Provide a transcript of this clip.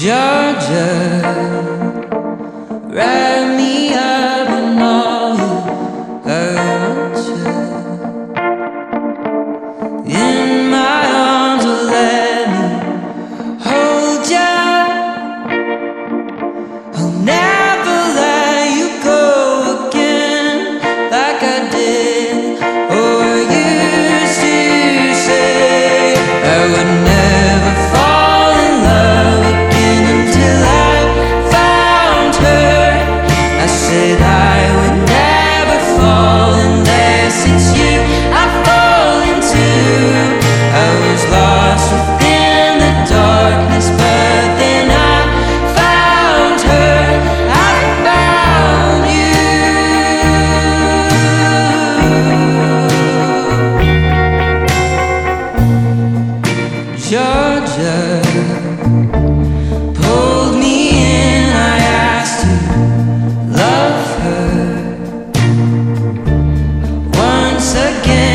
Georgia, wrap me up in all her culture. In my arms, oh, let me hold you. I'll never. Georgia pulled me in. I asked to love her once again.